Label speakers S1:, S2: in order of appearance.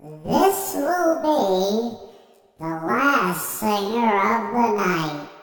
S1: This will be the last singer of the night.